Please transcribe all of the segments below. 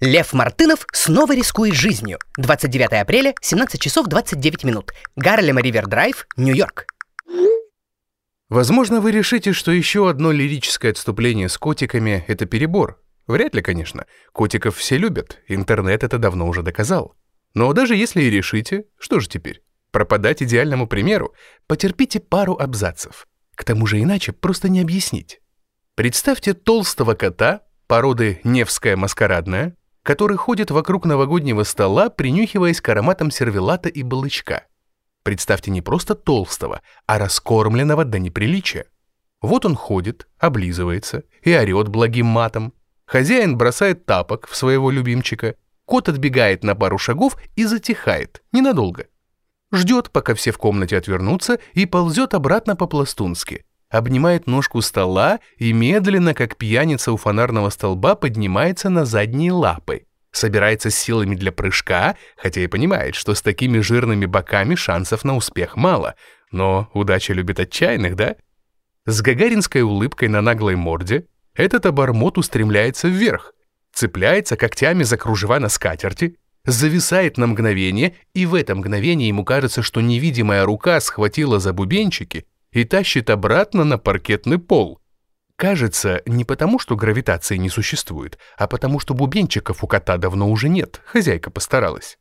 Лев Мартынов снова рискует жизнью. 29 апреля, 17 часов 29 минут. Гарлем Ривер Драйв, Нью-Йорк. Возможно, вы решите, что еще одно лирическое отступление с котиками — это перебор. Вряд ли, конечно. Котиков все любят, интернет это давно уже доказал. Но даже если и решите, что же теперь? Пропадать идеальному примеру? Потерпите пару абзацев. К тому же иначе просто не объяснить. Представьте толстого кота, породы Невская маскарадная, который ходит вокруг новогоднего стола, принюхиваясь к ароматам сервелата и балычка. Представьте не просто толстого, а раскормленного до неприличия. Вот он ходит, облизывается и орет благим матом. Хозяин бросает тапок в своего любимчика, кот отбегает на пару шагов и затихает, ненадолго. Ждет, пока все в комнате отвернутся, и ползет обратно по-пластунски. Обнимает ножку стола и медленно, как пьяница у фонарного столба, поднимается на задние лапы. Собирается с силами для прыжка, хотя и понимает, что с такими жирными боками шансов на успех мало. Но удача любит отчаянных, да? С гагаринской улыбкой на наглой морде этот обормот устремляется вверх, цепляется когтями за кружева на скатерти, зависает на мгновение, и в это мгновение ему кажется, что невидимая рука схватила за бубенчики и тащит обратно на паркетный пол. Кажется, не потому, что гравитации не существует, а потому, что бубенчиков у кота давно уже нет, хозяйка постаралась.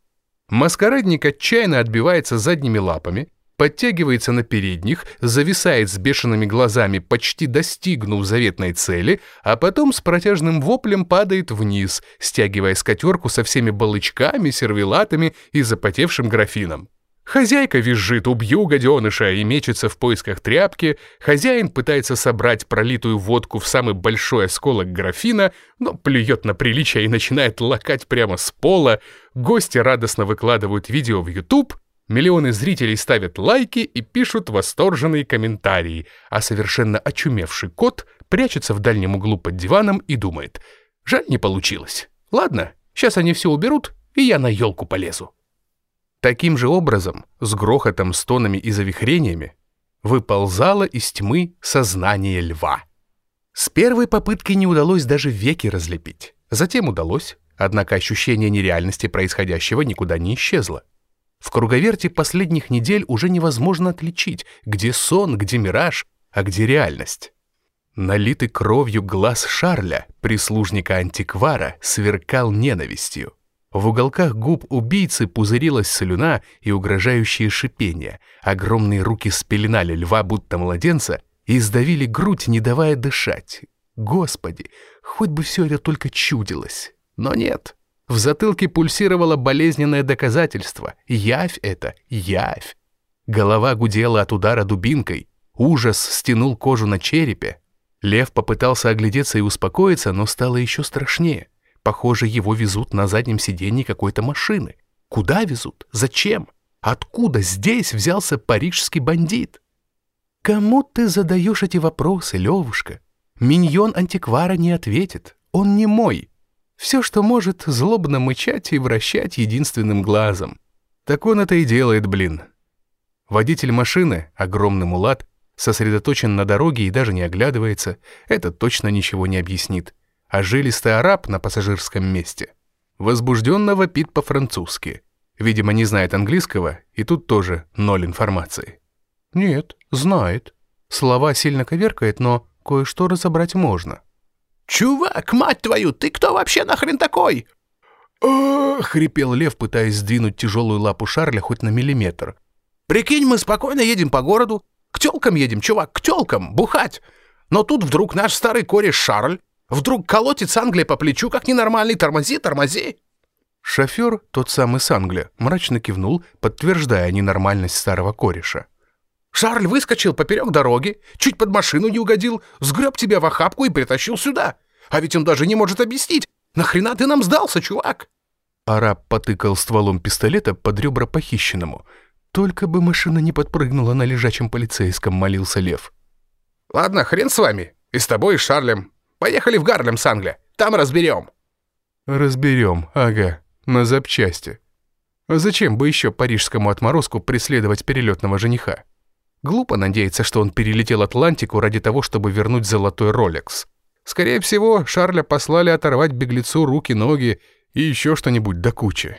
Маскарадник отчаянно отбивается задними лапами, подтягивается на передних, зависает с бешеными глазами, почти достигнув заветной цели, а потом с протяжным воплем падает вниз, стягивая скатерку со всеми балычками, сервелатами и запотевшим графином. Хозяйка визжит «убью гаденыша» и мечется в поисках тряпки, хозяин пытается собрать пролитую водку в самый большой осколок графина, но плюет на приличие и начинает лакать прямо с пола, гости радостно выкладывают видео в YouTube, миллионы зрителей ставят лайки и пишут восторженные комментарии, а совершенно очумевший кот прячется в дальнем углу под диваном и думает «жаль, не получилось. Ладно, сейчас они все уберут, и я на елку полезу». Таким же образом, с грохотом, стонами и завихрениями, выползало из тьмы сознание льва. С первой попытки не удалось даже веки разлепить. Затем удалось, однако ощущение нереальности происходящего никуда не исчезло. В круговерте последних недель уже невозможно отличить, где сон, где мираж, а где реальность. Налитый кровью глаз Шарля, прислужника антиквара, сверкал ненавистью. В уголках губ убийцы пузырилась слюна и угрожающее шипение. Огромные руки спеленали льва, будто младенца, и сдавили грудь, не давая дышать. Господи, хоть бы все это только чудилось. Но нет. В затылке пульсировало болезненное доказательство. Явь это, явь. Голова гудела от удара дубинкой. Ужас стянул кожу на черепе. Лев попытался оглядеться и успокоиться, но стало еще страшнее. Похоже, его везут на заднем сиденье какой-то машины. Куда везут? Зачем? Откуда здесь взялся парижский бандит? Кому ты задаешь эти вопросы, Левушка? Миньон антиквара не ответит. Он не мой. Все, что может, злобно мычать и вращать единственным глазом. Так он это и делает, блин. Водитель машины, огромный мулат, сосредоточен на дороге и даже не оглядывается. Это точно ничего не объяснит а жилистый араб на пассажирском месте возбужденно вопит по-французски. Видимо, не знает английского, и тут тоже ноль информации. Нет, знает. Слова сильно коверкает, но кое-что разобрать можно. «Чувак, мать твою, ты кто вообще нахрен такой?» Хрипел лев, пытаясь сдвинуть тяжелую лапу Шарля хоть на миллиметр. «Прикинь, мы спокойно едем по городу. К тёлкам едем, чувак, к тёлкам, бухать. Но тут вдруг наш старый кореш Шарль Вдруг колотит с Англия по плечу, как ненормальный, тормози, тормози!» Шофер, тот самый с Англия, мрачно кивнул, подтверждая ненормальность старого кореша. «Шарль выскочил поперек дороги, чуть под машину не угодил, сгреб тебя в охапку и притащил сюда. А ведь он даже не может объяснить, нахрена ты нам сдался, чувак?» Араб потыкал стволом пистолета под ребра похищенному. «Только бы машина не подпрыгнула на лежачем полицейском», — молился Лев. «Ладно, хрен с вами. И с тобой, и с Шарлем. Поехали в Гарлем, Сангля. Там разберем». «Разберем, ага, на запчасти. А зачем бы еще парижскому отморозку преследовать перелетного жениха? Глупо надеяться, что он перелетел Атлантику ради того, чтобы вернуть золотой Ролекс. Скорее всего, Шарля послали оторвать беглецу руки-ноги И еще что-нибудь до кучи.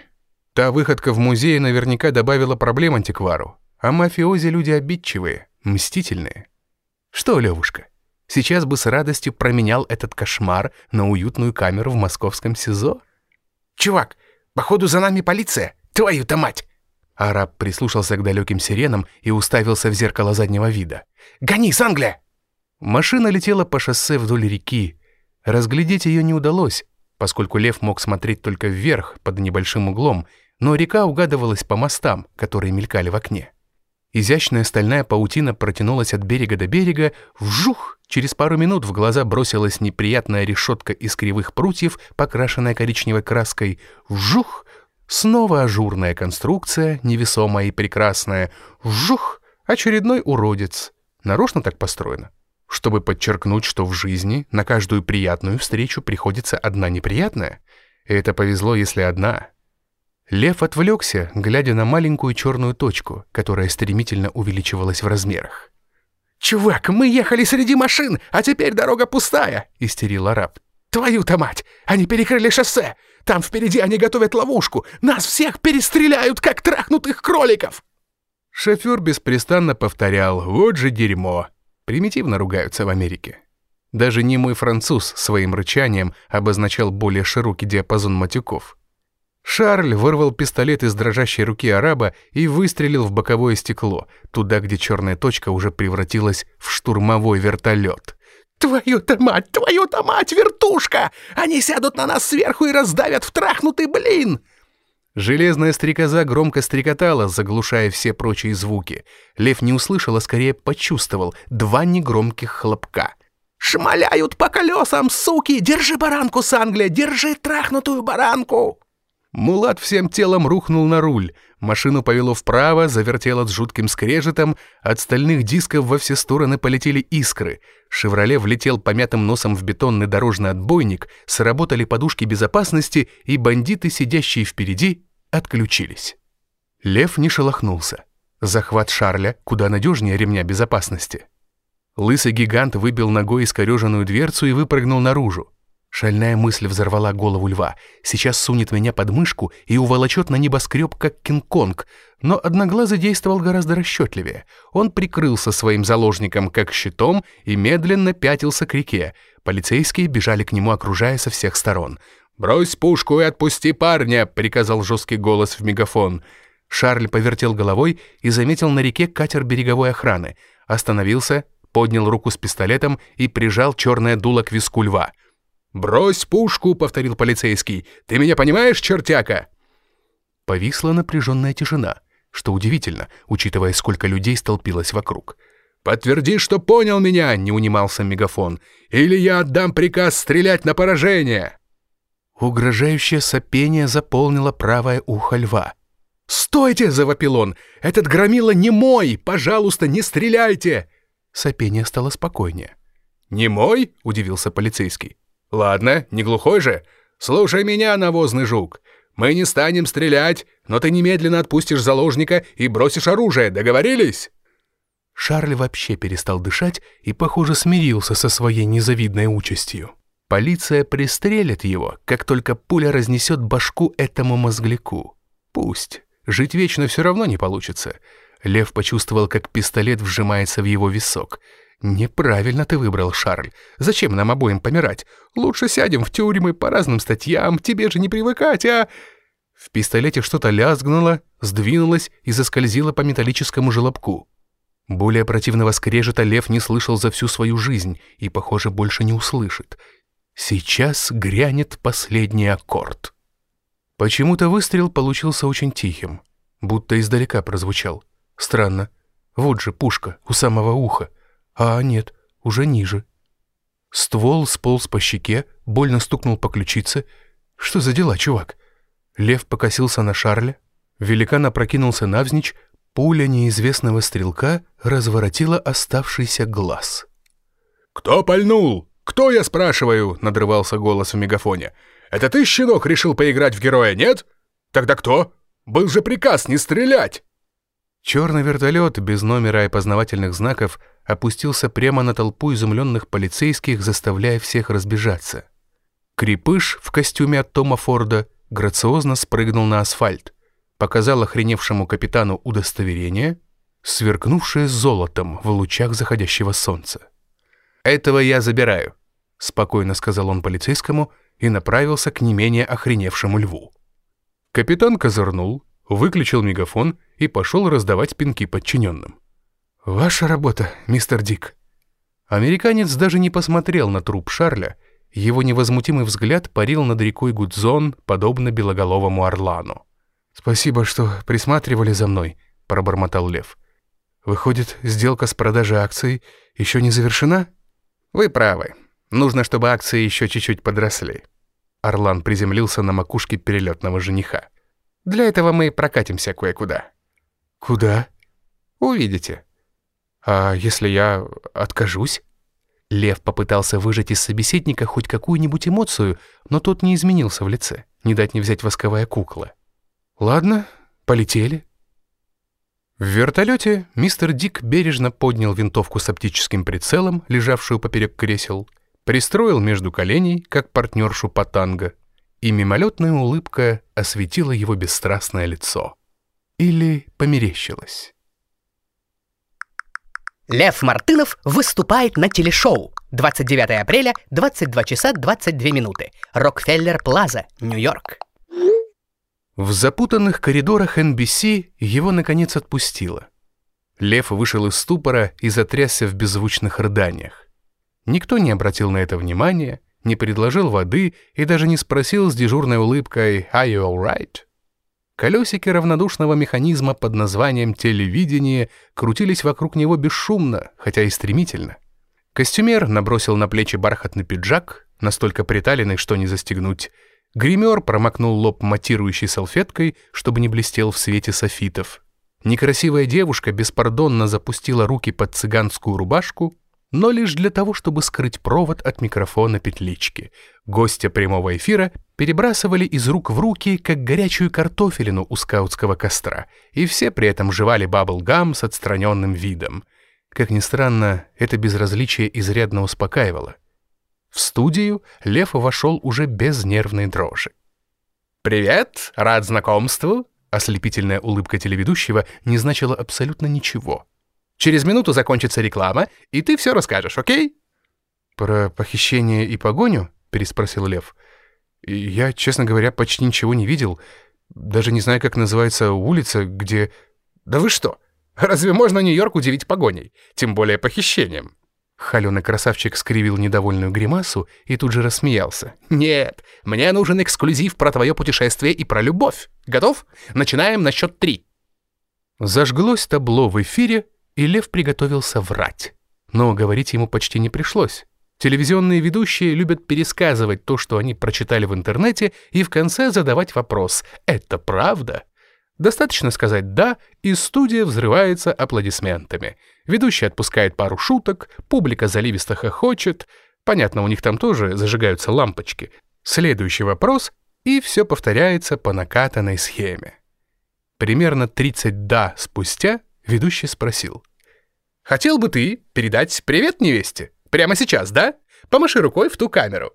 Та выходка в музее наверняка добавила проблем антиквару. А мафиози люди обидчивые, мстительные. Что, Левушка, сейчас бы с радостью променял этот кошмар на уютную камеру в московском СИЗО? «Чувак, походу за нами полиция! Твою-то мать!» Араб прислушался к далеким сиренам и уставился в зеркало заднего вида. «Гони, Сангля!» Машина летела по шоссе вдоль реки. Разглядеть ее не удалось, поскольку лев мог смотреть только вверх, под небольшим углом, но река угадывалась по мостам, которые мелькали в окне. Изящная стальная паутина протянулась от берега до берега, вжух! Через пару минут в глаза бросилась неприятная решетка из кривых прутьев, покрашенная коричневой краской. Вжух! Снова ажурная конструкция, невесомая и прекрасная. Вжух! Очередной уродец. Нарочно так построено. Чтобы подчеркнуть, что в жизни на каждую приятную встречу приходится одна неприятная. Это повезло, если одна. Лев отвлекся, глядя на маленькую черную точку, которая стремительно увеличивалась в размерах. «Чувак, мы ехали среди машин, а теперь дорога пустая!» — истерил араб. «Твою-то мать! Они перекрыли шоссе! Там впереди они готовят ловушку. Нас всех перестреляют, как трахнутых кроликов!» Шофер беспрестанно повторял «Вот же дерьмо!» Примитивно ругаются в Америке. Даже немой француз своим рычанием обозначал более широкий диапазон матюков. Шарль вырвал пистолет из дрожащей руки араба и выстрелил в боковое стекло, туда, где черная точка уже превратилась в штурмовой вертолет. «Твою-то мать, твою-то мать, вертушка! Они сядут на нас сверху и раздавят в трахнутый блин!» Железная стрекоза громко стрекотала, заглушая все прочие звуки. Лев не услышал, а скорее почувствовал два негромких хлопка. «Шмаляют по колесам, суки! Держи баранку, Санглия, держи трахнутую баранку!» Мулат всем телом рухнул на руль. Машину повело вправо, завертело с жутким скрежетом. От стальных дисков во все стороны полетели искры. «Шевроле» влетел помятым носом в бетонный дорожный отбойник, сработали подушки безопасности, и бандиты, сидящие впереди, отключились. Лев не шелохнулся. Захват Шарля куда надежнее ремня безопасности. Лысый гигант выбил ногой искореженную дверцу и выпрыгнул наружу. Шальная мысль взорвала голову льва. Сейчас сунет меня под мышку и уволочет на небоскреб, как Кинг-Конг. Но Одноглазый действовал гораздо расчетливее. Он прикрылся своим заложником как щитом и медленно пятился к реке. Полицейские бежали к нему, окружая со всех сторон. «Брось пушку и отпусти парня!» — приказал жесткий голос в мегафон. Шарль повертел головой и заметил на реке катер береговой охраны. Остановился, поднял руку с пистолетом и прижал черное дуло к виску льва. «Брось пушку!» — повторил полицейский. «Ты меня понимаешь, чертяка?» Повисла напряженная тишина, что удивительно, учитывая, сколько людей столпилось вокруг. «Подтверди, что понял меня!» — не унимался мегафон. «Или я отдам приказ стрелять на поражение!» Угрожающее сопение заполнило правое ухо льва. «Стойте!» — завопил он. «Этот громила не мой! Пожалуйста, не стреляйте!» Сопение стало спокойнее. «Не мой?» — удивился полицейский. «Ладно, не глухой же. Слушай меня, навозный жук. Мы не станем стрелять, но ты немедленно отпустишь заложника и бросишь оружие. Договорились?» Шарль вообще перестал дышать и, похоже, смирился со своей незавидной участью. Полиция пристрелит его, как только пуля разнесет башку этому мозгляку. Пусть. Жить вечно все равно не получится. Лев почувствовал, как пистолет вжимается в его висок. «Неправильно ты выбрал, Шарль. Зачем нам обоим помирать? Лучше сядем в тюрьмы по разным статьям, тебе же не привыкать, а...» В пистолете что-то лязгнуло, сдвинулось и заскользило по металлическому желобку. Более противного скрежета Лев не слышал за всю свою жизнь и, похоже, больше не услышит. Сейчас грянет последний аккорд. Почему-то выстрел получился очень тихим, будто издалека прозвучал. Странно. Вот же пушка у самого уха. А нет, уже ниже. Ствол сполз по щеке, больно стукнул по ключице. Что за дела, чувак? Лев покосился на Шарля. Великан опрокинулся навзничь. Пуля неизвестного стрелка разворотила оставшийся глаз. «Кто пальнул? Кто, я спрашиваю?» — надрывался голос в мегафоне. «Это ты, щенок, решил поиграть в героя, нет? Тогда кто? Был же приказ не стрелять!» Черный вертолет без номера и познавательных знаков опустился прямо на толпу изумленных полицейских, заставляя всех разбежаться. Крепыш в костюме от Тома Форда грациозно спрыгнул на асфальт, показал охреневшему капитану удостоверение, сверкнувшее золотом в лучах заходящего солнца. «Этого я забираю», — спокойно сказал он полицейскому и направился к не менее охреневшему льву. Капитан козырнул, выключил мегафон и пошел раздавать пинки подчиненным. «Ваша работа, мистер Дик». Американец даже не посмотрел на труп Шарля, его невозмутимый взгляд парил над рекой Гудзон, подобно белоголовому орлану. «Спасибо, что присматривали за мной», — пробормотал Лев. «Выходит, сделка с продажей акций еще не завершена?» «Вы правы. Нужно, чтобы акции еще чуть-чуть подросли». Орлан приземлился на макушке перелетного жениха. «Для этого мы прокатимся кое-куда». «Куда?» «Увидите». «А если я откажусь?» Лев попытался выжать из собеседника хоть какую-нибудь эмоцию, но тот не изменился в лице, не дать не взять восковая кукла. «Ладно, полетели». В вертолете мистер Дик бережно поднял винтовку с оптическим прицелом, лежавшую поперек кресел, пристроил между коленей, как партнершу по танго, и мимолетная улыбка осветила его бесстрастное лицо. Или померещилась. Лев Мартынов выступает на телешоу. 29 апреля, 22 часа 22 минуты. Рокфеллер Плаза, Нью-Йорк. В запутанных коридорах NBC его, наконец, отпустило. Лев вышел из ступора и затрясся в беззвучных рыданиях. Никто не обратил на это внимания, не предложил воды и даже не спросил с дежурной улыбкой «Are you all right?». Колесики равнодушного механизма под названием «телевидение» крутились вокруг него бесшумно, хотя и стремительно. Костюмер набросил на плечи бархатный пиджак, настолько приталенный, что не застегнуть. Гример промокнул лоб матирующей салфеткой, чтобы не блестел в свете софитов. Некрасивая девушка беспардонно запустила руки под цыганскую рубашку, но лишь для того, чтобы скрыть провод от микрофона петлички. Гостя прямого эфира перебрасывали из рук в руки, как горячую картофелину у скаутского костра, и все при этом жевали баблгам с отстраненным видом. Как ни странно, это безразличие изрядно успокаивало. В студию Лев вошел уже без нервной дрожи. «Привет, рад знакомству!» Ослепительная улыбка телеведущего не значила абсолютно ничего. Через минуту закончится реклама, и ты все расскажешь, окей?» «Про похищение и погоню?» — переспросил Лев. «Я, честно говоря, почти ничего не видел. Даже не знаю, как называется улица, где...» «Да вы что? Разве можно Нью-Йорк удивить погоней? Тем более похищением?» Холеный красавчик скривил недовольную гримасу и тут же рассмеялся. «Нет, мне нужен эксклюзив про твое путешествие и про любовь. Готов? Начинаем на счет три». Зажглось табло в эфире, и Лев приготовился врать. Но говорить ему почти не пришлось. Телевизионные ведущие любят пересказывать то, что они прочитали в интернете, и в конце задавать вопрос «Это правда?». Достаточно сказать «да», и студия взрывается аплодисментами. Ведущий отпускает пару шуток, публика заливисто хохочет. Понятно, у них там тоже зажигаются лампочки. Следующий вопрос, и все повторяется по накатанной схеме. Примерно 30 «да» спустя ведущий спросил. Хотел бы ты передать привет невесте? Прямо сейчас, да? Помаши рукой в ту камеру».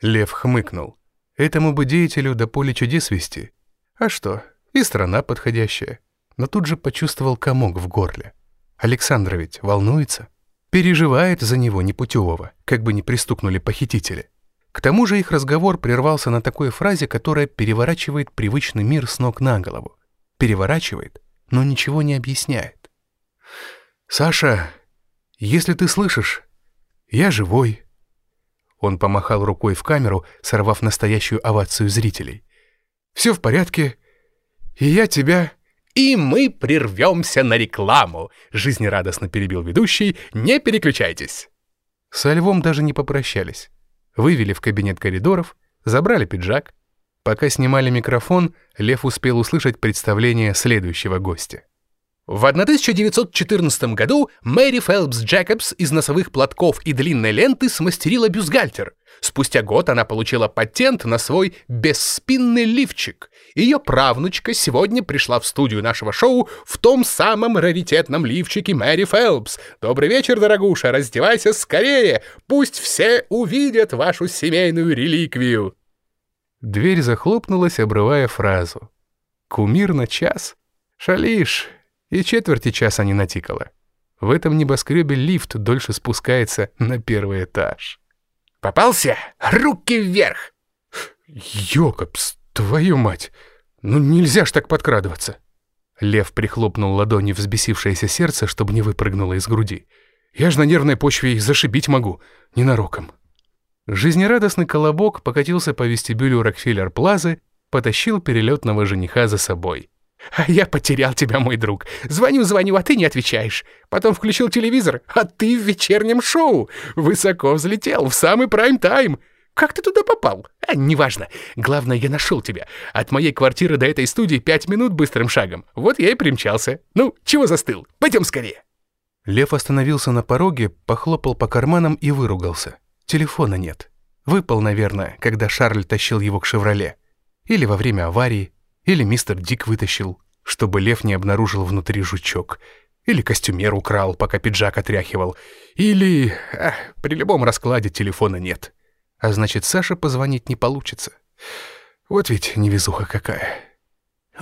Лев хмыкнул. Этому бы деятелю до поля чудес вести. А что, и страна подходящая. Но тут же почувствовал комок в горле. Александра ведь волнуется. Переживает за него непутевого, как бы не пристукнули похитители. К тому же их разговор прервался на такой фразе, которая переворачивает привычный мир с ног на голову. Переворачивает, но ничего не объясняет. «Саша, если ты слышишь, я живой». Он помахал рукой в камеру, сорвав настоящую овацию зрителей. «Все в порядке, и я тебя...» «И мы прервемся на рекламу», — жизнерадостно перебил ведущий. «Не переключайтесь». Со львом даже не попрощались. Вывели в кабинет коридоров, забрали пиджак. Пока снимали микрофон, Лев успел услышать представление следующего гостя. В 1914 году Мэри Фелпс Джекобс из носовых платков и длинной ленты смастерила бюстгальтер. Спустя год она получила патент на свой бесспинный лифчик. Ее правнучка сегодня пришла в студию нашего шоу в том самом раритетном лифчике Мэри Фелпс. Добрый вечер, дорогуша, раздевайся скорее, пусть все увидят вашу семейную реликвию. Дверь захлопнулась, обрывая фразу. «Кумир на час? Шалишь!» И четверти часа не натикало. В этом небоскребе лифт дольше спускается на первый этаж. «Попался? Руки вверх!» «Йокобс, твою мать! Ну нельзя ж так подкрадываться!» Лев прихлопнул ладони взбесившееся сердце, чтобы не выпрыгнуло из груди. «Я ж на нервной почве и зашибить могу, ненароком». Жизнерадостный колобок покатился по вестибюлю Рокфеллер-Плазы, потащил перелетного жениха за собой. «А я потерял тебя, мой друг. Звоню-звоню, а ты не отвечаешь. Потом включил телевизор, а ты в вечернем шоу. Высоко взлетел, в самый прайм-тайм. Как ты туда попал? А, неважно. Главное, я нашел тебя. От моей квартиры до этой студии пять минут быстрым шагом. Вот я и примчался. Ну, чего застыл? Пойдем скорее. Лев остановился на пороге, похлопал по карманам и выругался. Телефона нет. Выпал, наверное, когда Шарль тащил его к «Шевроле». Или во время аварии, или мистер Дик вытащил, чтобы Лев не обнаружил внутри жучок. Или костюмер украл, пока пиджак отряхивал. Или... Ах, при любом раскладе телефона нет. А значит, Саша позвонить не получится. Вот ведь невезуха какая.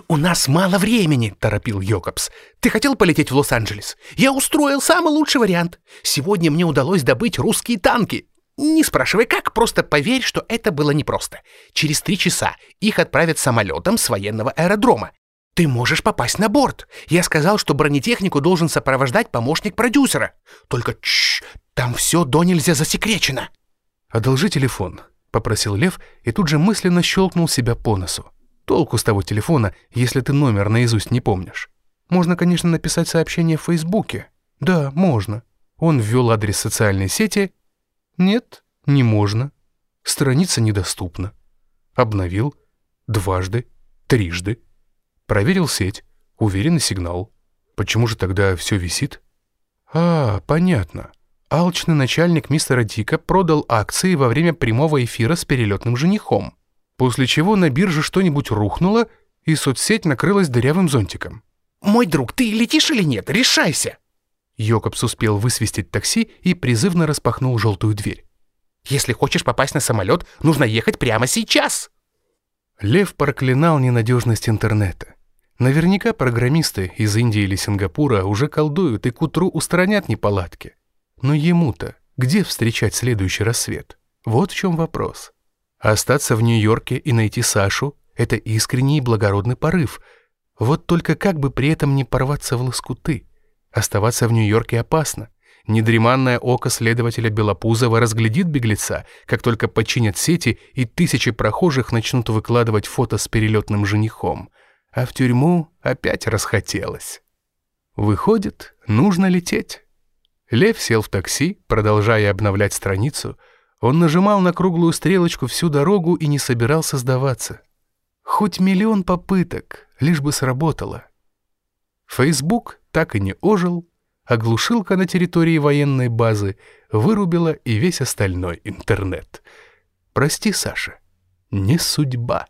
«У нас мало времени», — торопил Йокобс. «Ты хотел полететь в Лос-Анджелес? Я устроил самый лучший вариант. Сегодня мне удалось добыть русские танки. Не спрашивай как, просто поверь, что это было непросто. Через три часа их отправят самолетом с военного аэродрома. Ты можешь попасть на борт. Я сказал, что бронетехнику должен сопровождать помощник продюсера. Только чш, там все до нельзя засекречено. «Одолжи телефон», — попросил Лев и тут же мысленно щелкнул себя по носу. Толку с того телефона, если ты номер наизусть не помнишь. Можно, конечно, написать сообщение в Фейсбуке. Да, можно. Он ввел адрес социальной сети. Нет, не можно. Страница недоступна. Обновил. Дважды. Трижды. Проверил сеть. Уверенный сигнал. Почему же тогда все висит? А, понятно. Алчный начальник мистера Дика продал акции во время прямого эфира с перелетным женихом, после чего на бирже что-нибудь рухнуло, и соцсеть накрылась дырявым зонтиком. «Мой друг, ты летишь или нет? Решайся!» Йокобс успел высвистить такси и призывно распахнул желтую дверь. «Если хочешь попасть на самолет, нужно ехать прямо сейчас!» Лев проклинал ненадежность интернета. Наверняка программисты из Индии или Сингапура уже колдуют и к утру устранят неполадки. Но ему-то где встречать следующий рассвет? Вот в чем вопрос. Остаться в Нью-Йорке и найти Сашу — это искренний и благородный порыв. Вот только как бы при этом не порваться в лоскуты. Оставаться в Нью-Йорке опасно. Недреманное око следователя Белопузова разглядит беглеца, как только починят сети и тысячи прохожих начнут выкладывать фото с перелетным женихом. А в тюрьму опять расхотелось. Выходит, нужно лететь. Лев сел в такси, продолжая обновлять страницу. Он нажимал на круглую стрелочку всю дорогу и не собирался сдаваться. Хоть миллион попыток, лишь бы сработало. Фейсбук так и не ожил, а глушилка на территории военной базы вырубила и весь остальной интернет. Прости, Саша, не судьба.